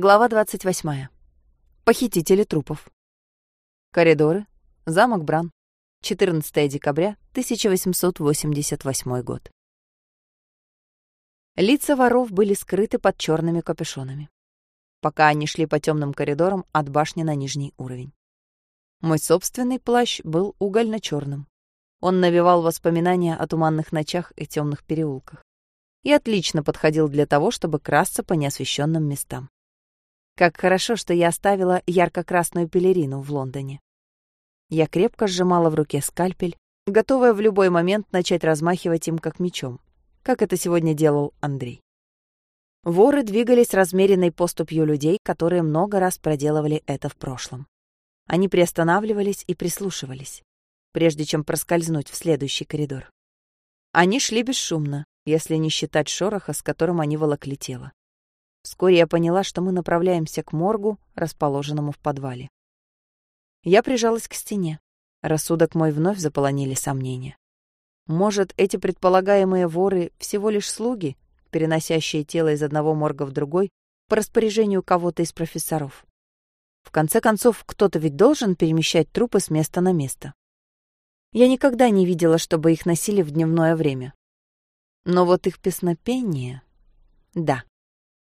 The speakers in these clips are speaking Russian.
Глава 28. Похитители трупов. Коридоры. Замок Бран. 14 декабря 1888 год. Лица воров были скрыты под черными капюшонами, пока они шли по темным коридорам от башни на нижний уровень. Мой собственный плащ был угольно-черным. Он навевал воспоминания о туманных ночах и темных переулках и отлично подходил для того, чтобы красться по неосвещенным местам. Как хорошо, что я оставила ярко-красную пелерину в Лондоне. Я крепко сжимала в руке скальпель, готовая в любой момент начать размахивать им как мечом, как это сегодня делал Андрей. Воры двигались размеренной поступью людей, которые много раз проделывали это в прошлом. Они приостанавливались и прислушивались, прежде чем проскользнуть в следующий коридор. Они шли бесшумно, если не считать шороха, с которым они волокли тело. Вскоре я поняла, что мы направляемся к моргу, расположенному в подвале. Я прижалась к стене. Рассудок мой вновь заполонили сомнения. Может, эти предполагаемые воры всего лишь слуги, переносящие тело из одного морга в другой по распоряжению кого-то из профессоров? В конце концов, кто-то ведь должен перемещать трупы с места на место. Я никогда не видела, чтобы их носили в дневное время. Но вот их песнопение... Да,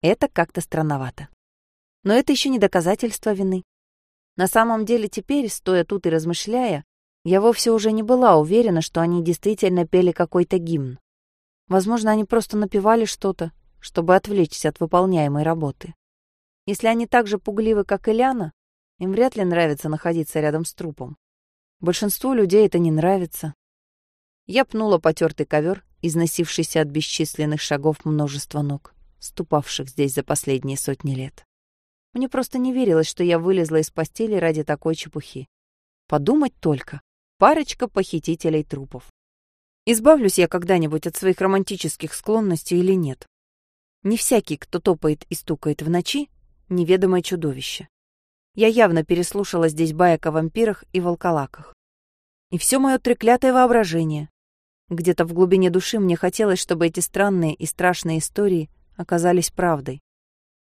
это как-то странновато. Но это еще не доказательство вины. На самом деле теперь, стоя тут и размышляя, я вовсе уже не была уверена, что они действительно пели какой-то гимн. Возможно, они просто напевали что-то, чтобы отвлечься от выполняемой работы. Если они так же пугливы, как Ильяна, им вряд ли нравится находиться рядом с трупом. Большинству людей это не нравится. Я пнула потертый ковер, износившийся от бесчисленных шагов множества ног ступавших здесь за последние сотни лет. Мне просто не верилось, что я вылезла из постели ради такой чепухи. Подумать только. Парочка похитителей трупов. Избавлюсь я когда-нибудь от своих романтических склонностей или нет? Не всякий, кто топает и стукает в ночи, неведомое чудовище. Я явно переслушала здесь баек о вампирах и волколаках. И все мое треклятое воображение. Где-то в глубине души мне хотелось, чтобы эти странные и страшные истории оказались правдой.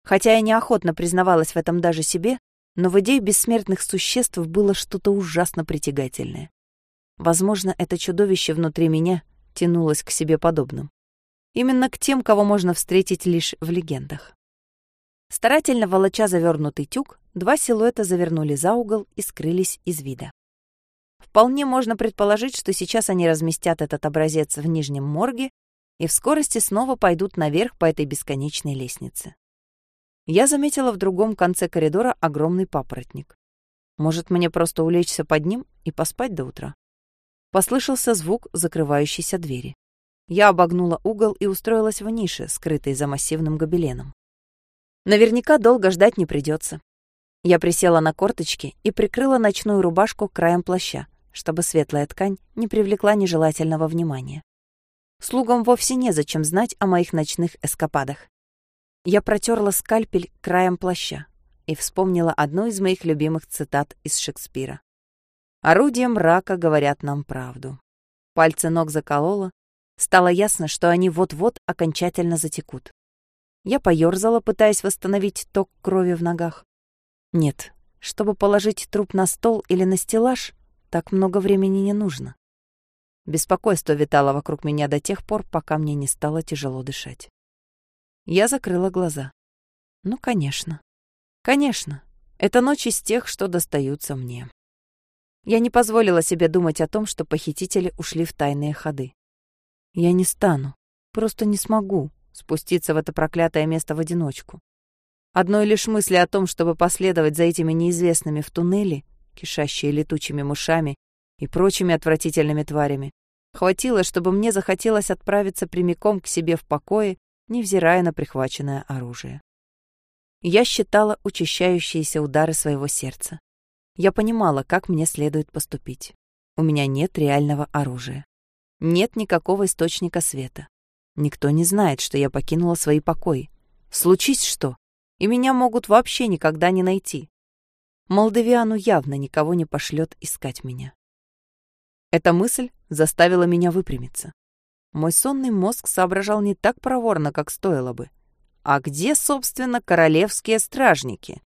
Хотя я неохотно признавалась в этом даже себе, но в идее бессмертных существ было что-то ужасно притягательное. Возможно, это чудовище внутри меня тянулось к себе подобным. Именно к тем, кого можно встретить лишь в легендах. Старательно волоча завернутый тюк, два силуэта завернули за угол и скрылись из вида. Вполне можно предположить, что сейчас они разместят этот образец в нижнем морге и в скорости снова пойдут наверх по этой бесконечной лестнице. Я заметила в другом конце коридора огромный папоротник. Может, мне просто улечься под ним и поспать до утра? Послышался звук закрывающейся двери. Я обогнула угол и устроилась в нише, скрытой за массивным гобеленом. Наверняка долго ждать не придется. Я присела на корточки и прикрыла ночную рубашку краем плаща, чтобы светлая ткань не привлекла нежелательного внимания. Слугам вовсе незачем знать о моих ночных эскападах. Я протерла скальпель краем плаща и вспомнила одну из моих любимых цитат из Шекспира. «Орудием мрака говорят нам правду». Пальцы ног заколола. Стало ясно, что они вот-вот окончательно затекут. Я поёрзала, пытаясь восстановить ток крови в ногах. Нет, чтобы положить труп на стол или на стеллаж, так много времени не нужно. Беспокойство витало вокруг меня до тех пор, пока мне не стало тяжело дышать. Я закрыла глаза. Ну, конечно. Конечно. Это ночь из тех, что достаются мне. Я не позволила себе думать о том, что похитители ушли в тайные ходы. Я не стану, просто не смогу спуститься в это проклятое место в одиночку. Одной лишь мысли о том, чтобы последовать за этими неизвестными в туннеле, кишащие летучими мышами и прочими отвратительными тварями. Хватило, чтобы мне захотелось отправиться прямиком к себе в покое, невзирая на прихваченное оружие. Я считала учащающиеся удары своего сердца. Я понимала, как мне следует поступить. У меня нет реального оружия. Нет никакого источника света. Никто не знает, что я покинула свои покои. Случись что, и меня могут вообще никогда не найти. Молдавиану явно никого не пошлет искать меня. Эта мысль заставила меня выпрямиться. Мой сонный мозг соображал не так проворно, как стоило бы. а где, собственно, королевские стражники?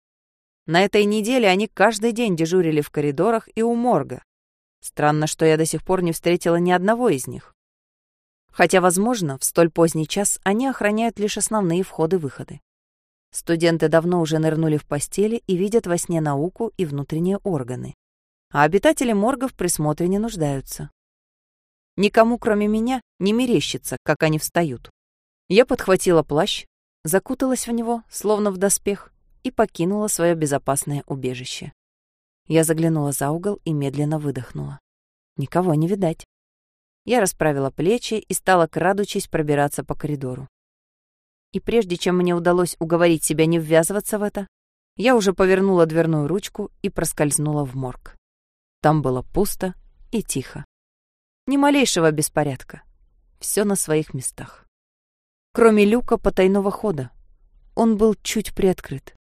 На этой неделе они каждый день дежурили в коридорах и у морга. Странно, что я до сих пор не встретила ни одного из них. Хотя, возможно, в столь поздний час они охраняют лишь основные входы-выходы. Студенты давно уже нырнули в постели и видят во сне науку и внутренние органы. А обитатели морга в присмотре не нуждаются. Никому, кроме меня, не мерещится, как они встают. Я подхватила плащ, закуталась в него, словно в доспех, и покинула свое безопасное убежище. Я заглянула за угол и медленно выдохнула. Никого не видать. Я расправила плечи и стала, крадучись, пробираться по коридору. И прежде чем мне удалось уговорить себя не ввязываться в это, я уже повернула дверную ручку и проскользнула в морг. Там было пусто и тихо. Ни малейшего беспорядка. Все на своих местах. Кроме люка потайного хода. Он был чуть приоткрыт.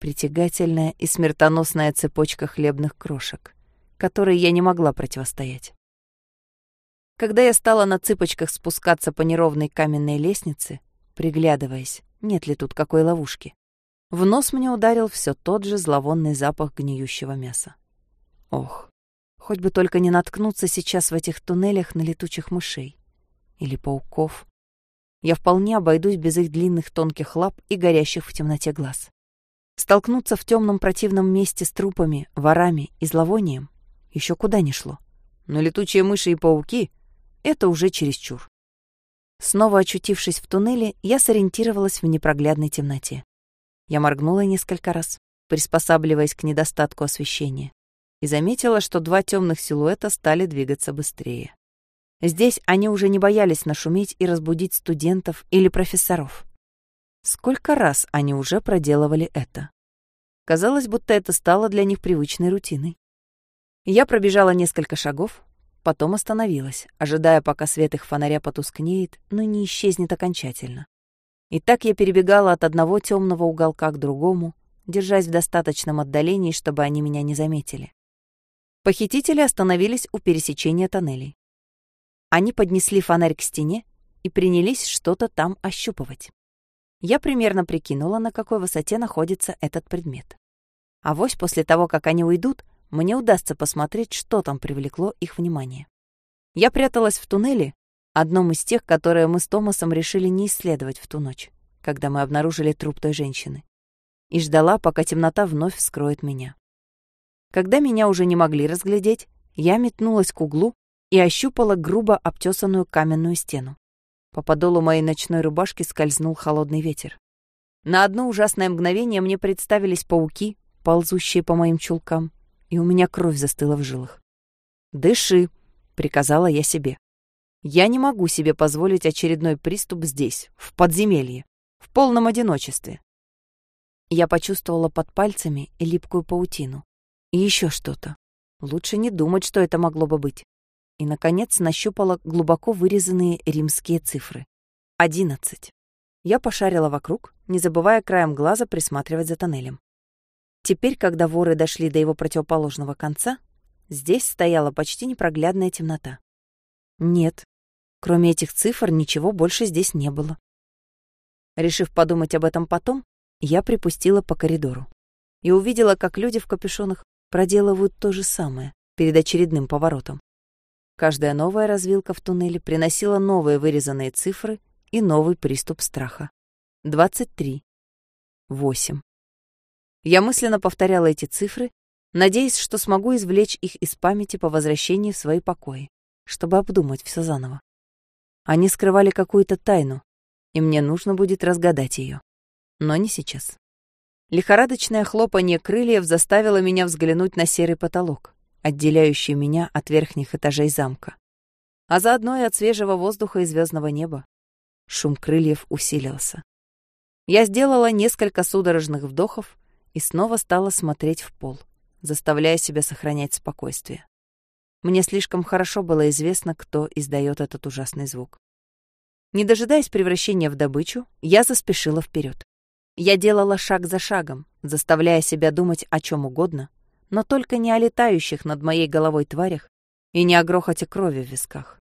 Притягательная и смертоносная цепочка хлебных крошек, которой я не могла противостоять. Когда я стала на цыпочках спускаться по неровной каменной лестнице, приглядываясь, нет ли тут какой ловушки, в нос мне ударил все тот же зловонный запах гниющего мяса. Ох, хоть бы только не наткнуться сейчас в этих туннелях на летучих мышей или пауков. Я вполне обойдусь без их длинных тонких лап и горящих в темноте глаз. Столкнуться в темном противном месте с трупами, ворами и зловонием еще куда ни шло. Но летучие мыши и пауки это уже чересчур. Снова очутившись в туннеле, я сориентировалась в непроглядной темноте. Я моргнула несколько раз, приспосабливаясь к недостатку освещения, и заметила, что два темных силуэта стали двигаться быстрее. Здесь они уже не боялись нашуметь и разбудить студентов или профессоров. Сколько раз они уже проделывали это? Казалось, будто это стало для них привычной рутиной. Я пробежала несколько шагов, Потом остановилась, ожидая, пока свет их фонаря потускнеет, но не исчезнет окончательно. И так я перебегала от одного темного уголка к другому, держась в достаточном отдалении, чтобы они меня не заметили. Похитители остановились у пересечения тоннелей. Они поднесли фонарь к стене и принялись что-то там ощупывать. Я примерно прикинула, на какой высоте находится этот предмет. А вось после того, как они уйдут, мне удастся посмотреть, что там привлекло их внимание. Я пряталась в туннеле, одном из тех, которые мы с Томасом решили не исследовать в ту ночь, когда мы обнаружили труп той женщины, и ждала, пока темнота вновь вскроет меня. Когда меня уже не могли разглядеть, я метнулась к углу и ощупала грубо обтесанную каменную стену. По подолу моей ночной рубашки скользнул холодный ветер. На одно ужасное мгновение мне представились пауки, ползущие по моим чулкам, и у меня кровь застыла в жилах. «Дыши», — приказала я себе. «Я не могу себе позволить очередной приступ здесь, в подземелье, в полном одиночестве». Я почувствовала под пальцами липкую паутину. И еще что-то. Лучше не думать, что это могло бы быть. И, наконец, нащупала глубоко вырезанные римские цифры. Одиннадцать. Я пошарила вокруг, не забывая краем глаза присматривать за тоннелем. Теперь, когда воры дошли до его противоположного конца, здесь стояла почти непроглядная темнота. Нет, кроме этих цифр ничего больше здесь не было. Решив подумать об этом потом, я припустила по коридору и увидела, как люди в капюшонах проделывают то же самое перед очередным поворотом. Каждая новая развилка в туннеле приносила новые вырезанные цифры и новый приступ страха. 23. 8. Я мысленно повторяла эти цифры, надеясь, что смогу извлечь их из памяти по возвращении в свои покои, чтобы обдумать все заново. Они скрывали какую-то тайну, и мне нужно будет разгадать ее. Но не сейчас. Лихорадочное хлопанье крыльев заставило меня взглянуть на серый потолок, отделяющий меня от верхних этажей замка, а заодно и от свежего воздуха и звездного неба. Шум крыльев усилился. Я сделала несколько судорожных вдохов и снова стала смотреть в пол, заставляя себя сохранять спокойствие. Мне слишком хорошо было известно, кто издает этот ужасный звук. Не дожидаясь превращения в добычу, я заспешила вперед. Я делала шаг за шагом, заставляя себя думать о чем угодно, но только не о летающих над моей головой тварях и не о грохоте крови в висках.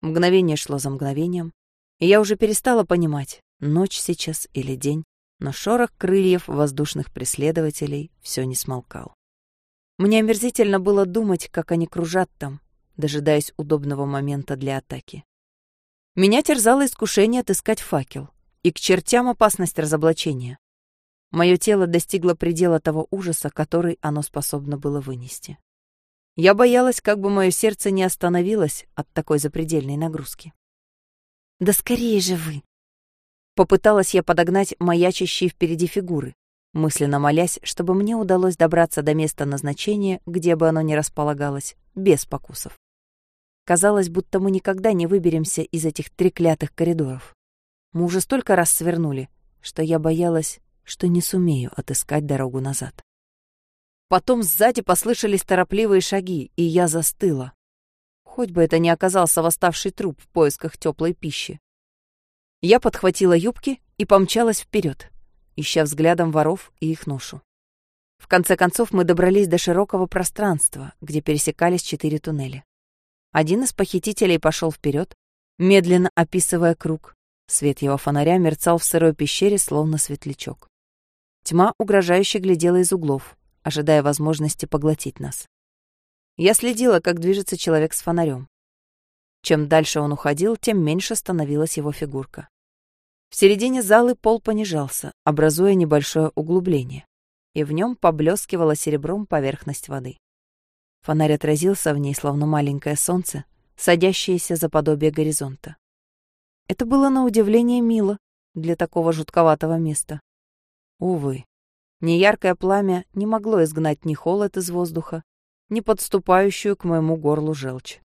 Мгновение шло за мгновением, и я уже перестала понимать, ночь сейчас или день, но шорох крыльев воздушных преследователей все не смолкал. Мне омерзительно было думать, как они кружат там, дожидаясь удобного момента для атаки. Меня терзало искушение отыскать факел, и к чертям опасность разоблачения. Мое тело достигло предела того ужаса, который оно способно было вынести. Я боялась, как бы мое сердце не остановилось от такой запредельной нагрузки. «Да скорее же вы!» Попыталась я подогнать маячащие впереди фигуры, мысленно молясь, чтобы мне удалось добраться до места назначения, где бы оно ни располагалось, без покусов. Казалось, будто мы никогда не выберемся из этих треклятых коридоров. Мы уже столько раз свернули, что я боялась, что не сумею отыскать дорогу назад. Потом сзади послышались торопливые шаги, и я застыла. Хоть бы это не оказался восставший труп в поисках теплой пищи. Я подхватила юбки и помчалась вперед, ища взглядом воров и их ношу. В конце концов мы добрались до широкого пространства, где пересекались четыре туннеля. Один из похитителей пошел вперед, медленно описывая круг. Свет его фонаря мерцал в сырой пещере, словно светлячок. Тьма угрожающе глядела из углов, ожидая возможности поглотить нас. Я следила, как движется человек с фонарем. Чем дальше он уходил, тем меньше становилась его фигурка. В середине залы пол понижался, образуя небольшое углубление, и в нем поблескивала серебром поверхность воды. Фонарь отразился в ней, словно маленькое солнце, садящееся за подобие горизонта. Это было на удивление мило для такого жутковатого места. Увы, неяркое пламя не могло изгнать ни холод из воздуха, ни подступающую к моему горлу желчь.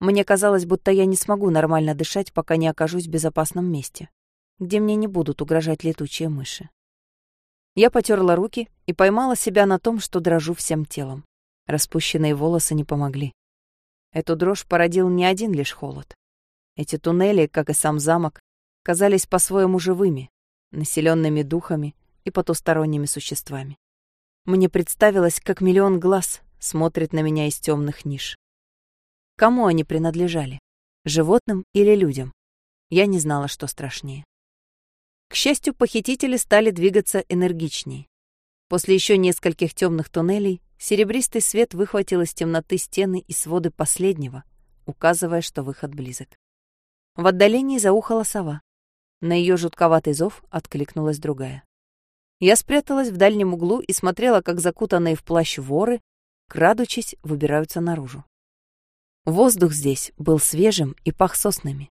Мне казалось, будто я не смогу нормально дышать, пока не окажусь в безопасном месте, где мне не будут угрожать летучие мыши. Я потерла руки и поймала себя на том, что дрожу всем телом. Распущенные волосы не помогли. Эту дрожь породил не один лишь холод. Эти туннели, как и сам замок, казались по-своему живыми, населенными духами и потусторонними существами. Мне представилось, как миллион глаз смотрит на меня из темных ниш. Кому они принадлежали? Животным или людям? Я не знала, что страшнее. К счастью, похитители стали двигаться энергичнее. После еще нескольких темных туннелей Серебристый свет выхватил из темноты стены и своды последнего, указывая, что выход близок. В отдалении заухала сова. На ее жутковатый зов откликнулась другая. Я спряталась в дальнем углу и смотрела, как закутанные в плащ воры, крадучись, выбираются наружу. Воздух здесь был свежим и пах соснами.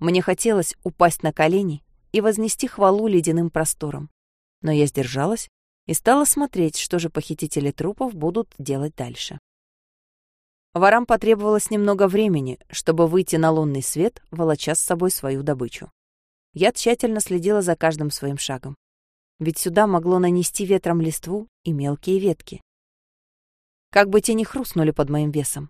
Мне хотелось упасть на колени и вознести хвалу ледяным просторам. Но я сдержалась и стала смотреть, что же похитители трупов будут делать дальше. Ворам потребовалось немного времени, чтобы выйти на лунный свет, волоча с собой свою добычу. Я тщательно следила за каждым своим шагом. Ведь сюда могло нанести ветром листву и мелкие ветки. Как бы те ни хрустнули под моим весом.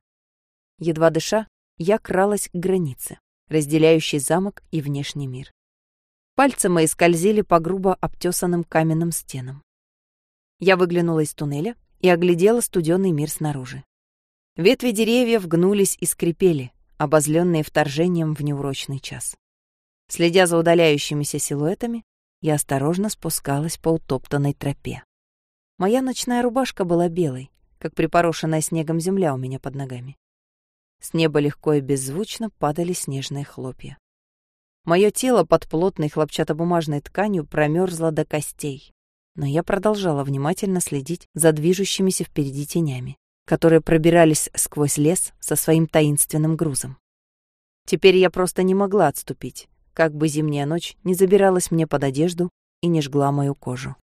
Едва дыша, я кралась к границе, разделяющей замок и внешний мир. Пальцы мои скользили по грубо обтесанным каменным стенам. Я выглянула из туннеля и оглядела студенный мир снаружи. Ветви деревьев гнулись и скрипели, обозленные вторжением в неурочный час. Следя за удаляющимися силуэтами, я осторожно спускалась по утоптанной тропе. Моя ночная рубашка была белой, как припорошенная снегом земля у меня под ногами. С неба легко и беззвучно падали снежные хлопья. Мое тело под плотной хлопчатобумажной тканью промерзло до костей но я продолжала внимательно следить за движущимися впереди тенями, которые пробирались сквозь лес со своим таинственным грузом. Теперь я просто не могла отступить, как бы зимняя ночь не забиралась мне под одежду и не жгла мою кожу.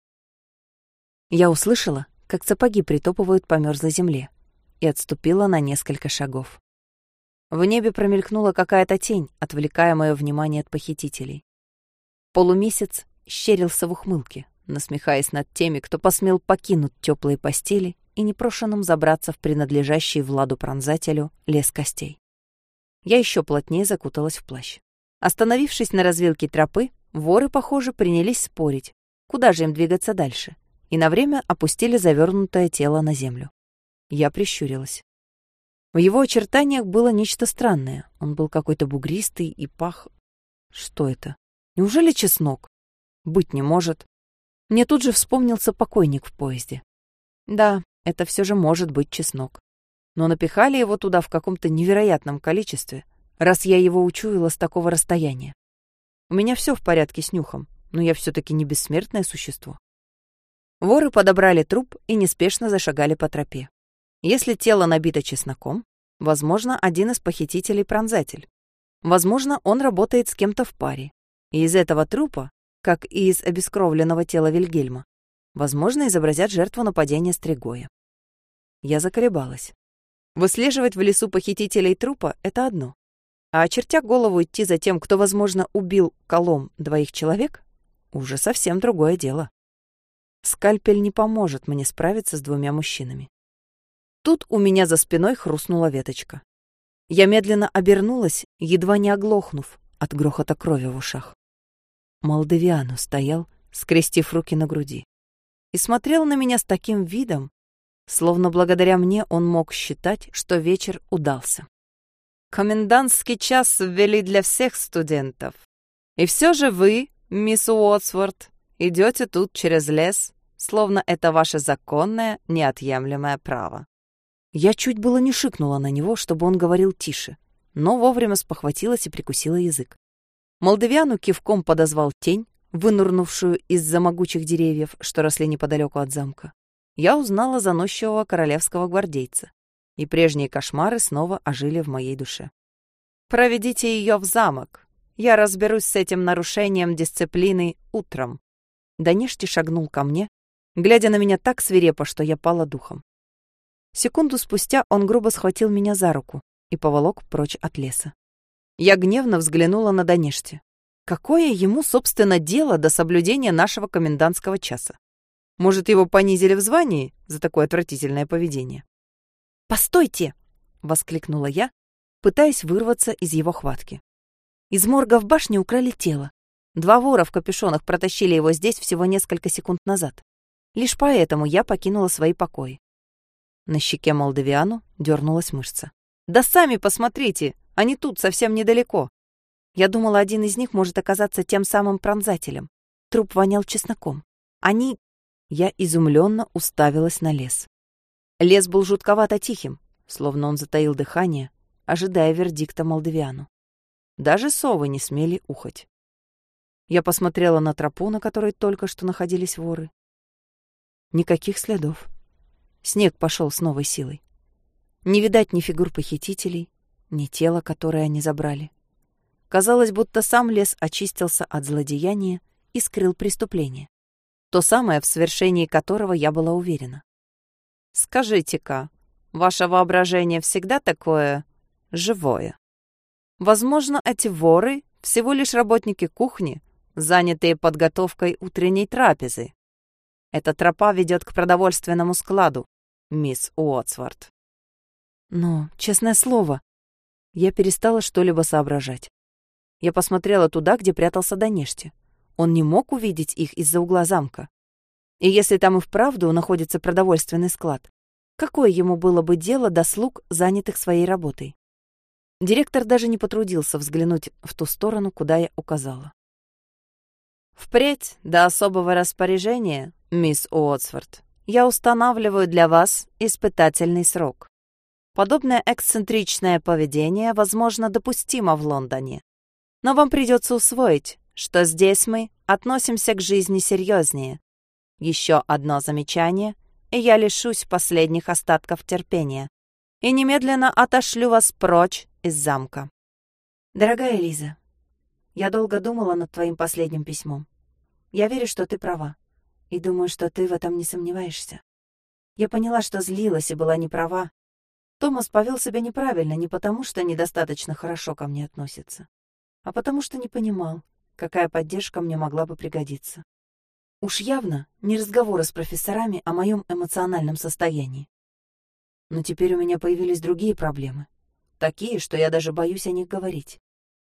Я услышала, как сапоги притопывают по мёрзлой земле, и отступила на несколько шагов. В небе промелькнула какая-то тень, отвлекая мое внимание от похитителей. Полумесяц щерился в ухмылке, насмехаясь над теми, кто посмел покинуть теплые постели и непрошенным забраться в принадлежащий Владу пронзателю лес костей. Я еще плотнее закуталась в плащ. Остановившись на развилке тропы, воры, похоже, принялись спорить, куда же им двигаться дальше, и на время опустили завернутое тело на землю. Я прищурилась. В его очертаниях было нечто странное. Он был какой-то бугристый и пах... Что это? Неужели чеснок? Быть не может. Мне тут же вспомнился покойник в поезде. Да, это все же может быть чеснок. Но напихали его туда в каком-то невероятном количестве, раз я его учуяла с такого расстояния. У меня все в порядке с нюхом, но я все-таки не бессмертное существо. Воры подобрали труп и неспешно зашагали по тропе. Если тело набито чесноком, возможно, один из похитителей пронзатель. Возможно, он работает с кем-то в паре. И из этого трупа, как и из обескровленного тела Вильгельма, возможно, изобразят жертву нападения Стригоя. Я заколебалась. Выслеживать в лесу похитителей трупа — это одно. А очертя голову идти за тем, кто, возможно, убил колом двоих человек, уже совсем другое дело. Скальпель не поможет мне справиться с двумя мужчинами. Тут у меня за спиной хрустнула веточка. Я медленно обернулась, едва не оглохнув от грохота крови в ушах. Молдавиану стоял, скрестив руки на груди, и смотрел на меня с таким видом, словно благодаря мне он мог считать, что вечер удался. Комендантский час ввели для всех студентов. И все же вы, мисс Уотсворт, идете тут через лес, словно это ваше законное, неотъемлемое право. Я чуть было не шикнула на него, чтобы он говорил тише, но вовремя спохватилась и прикусила язык. Молдавиану кивком подозвал тень, вынурнувшую из-за могучих деревьев, что росли неподалеку от замка. Я узнала заносчивого королевского гвардейца и прежние кошмары снова ожили в моей душе. «Проведите ее в замок. Я разберусь с этим нарушением дисциплины утром». Данешти шагнул ко мне, глядя на меня так свирепо, что я пала духом. Секунду спустя он грубо схватил меня за руку и поволок прочь от леса. Я гневно взглянула на Данешти. Какое ему, собственно, дело до соблюдения нашего комендантского часа? Может, его понизили в звании за такое отвратительное поведение? «Постойте!» — воскликнула я, пытаясь вырваться из его хватки. Из морга в башне украли тело. Два вора в капюшонах протащили его здесь всего несколько секунд назад. Лишь поэтому я покинула свои покои. На щеке Молдавиану дернулась мышца. «Да сами посмотрите! Они тут, совсем недалеко!» Я думала, один из них может оказаться тем самым пронзателем. Труп вонял чесноком. Они... Я изумленно уставилась на лес. Лес был жутковато тихим, словно он затаил дыхание, ожидая вердикта Молдавиану. Даже совы не смели ухать. Я посмотрела на тропу, на которой только что находились воры. Никаких следов. Снег пошел с новой силой. Не видать ни фигур похитителей, ни тела, которое они забрали. Казалось, будто сам лес очистился от злодеяния и скрыл преступление. То самое, в совершении которого я была уверена. Скажите-ка, ваше воображение всегда такое живое? Возможно, эти воры всего лишь работники кухни, занятые подготовкой утренней трапезы. Эта тропа ведет к продовольственному складу, мисс Уотсворт. Но, честное слово, я перестала что-либо соображать. Я посмотрела туда, где прятался Данешти. Он не мог увидеть их из-за угла замка. И если там и вправду находится продовольственный склад, какое ему было бы дело до слуг, занятых своей работой? Директор даже не потрудился взглянуть в ту сторону, куда я указала. «Впредь, до особого распоряжения, мисс Уотсворт, я устанавливаю для вас испытательный срок. Подобное эксцентричное поведение, возможно, допустимо в Лондоне. Но вам придется усвоить, что здесь мы относимся к жизни серьезнее, еще одно замечание, и я лишусь последних остатков терпения и немедленно отошлю вас прочь из замка. Дорогая Лиза, я долго думала над твоим последним письмом. Я верю, что ты права, и думаю, что ты в этом не сомневаешься. Я поняла, что злилась и была неправа. Томас повел себя неправильно не потому, что недостаточно хорошо ко мне относится, а потому что не понимал, какая поддержка мне могла бы пригодиться. Уж явно не разговоры с профессорами о моем эмоциональном состоянии. Но теперь у меня появились другие проблемы. Такие, что я даже боюсь о них говорить.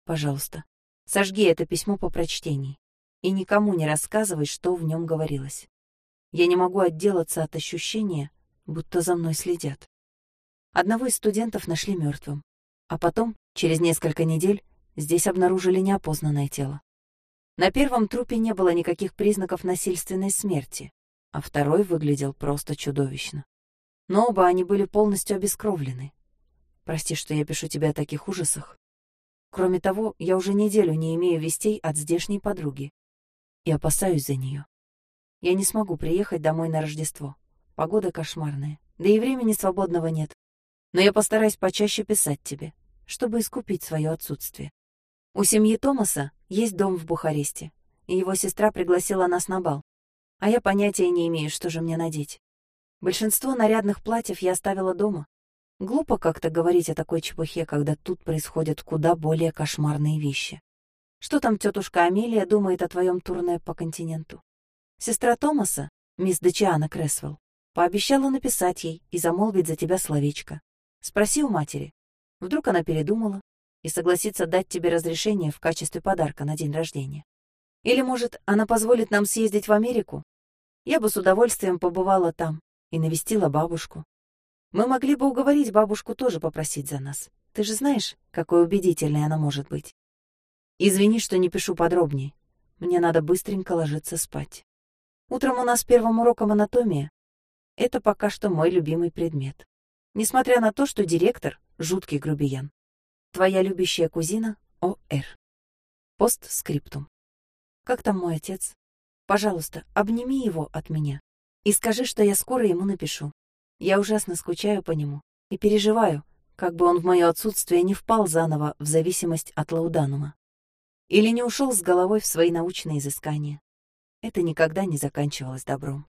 Пожалуйста, сожги это письмо по прочтении и никому не рассказывай, что в нем говорилось. Я не могу отделаться от ощущения, будто за мной следят. Одного из студентов нашли мертвым, а потом, через несколько недель, здесь обнаружили неопознанное тело. На первом трупе не было никаких признаков насильственной смерти, а второй выглядел просто чудовищно. Но оба они были полностью обескровлены. Прости, что я пишу тебе о таких ужасах. Кроме того, я уже неделю не имею вестей от здешней подруги и опасаюсь за нее. Я не смогу приехать домой на Рождество. Погода кошмарная, да и времени свободного нет. Но я постараюсь почаще писать тебе, чтобы искупить свое отсутствие. У семьи Томаса есть дом в Бухаресте, и его сестра пригласила нас на бал. А я понятия не имею, что же мне надеть. Большинство нарядных платьев я оставила дома. Глупо как-то говорить о такой чепухе, когда тут происходят куда более кошмарные вещи. Что там тетушка Амелия думает о твоем турне по континенту? Сестра Томаса, мисс Дечиана Кресвелл, пообещала написать ей и замолвить за тебя словечко. Спроси у матери. Вдруг она передумала и согласится дать тебе разрешение в качестве подарка на день рождения. Или, может, она позволит нам съездить в Америку? Я бы с удовольствием побывала там и навестила бабушку. Мы могли бы уговорить бабушку тоже попросить за нас. Ты же знаешь, какой убедительной она может быть. Извини, что не пишу подробнее. Мне надо быстренько ложиться спать. Утром у нас первым уроком анатомия. Это пока что мой любимый предмет. Несмотря на то, что директор — жуткий грубиян. Твоя любящая кузина О.Р. Постскриптум. Как там мой отец? Пожалуйста, обними его от меня и скажи, что я скоро ему напишу. Я ужасно скучаю по нему и переживаю, как бы он в мое отсутствие не впал заново в зависимость от лауданума или не ушел с головой в свои научные изыскания. Это никогда не заканчивалось добром.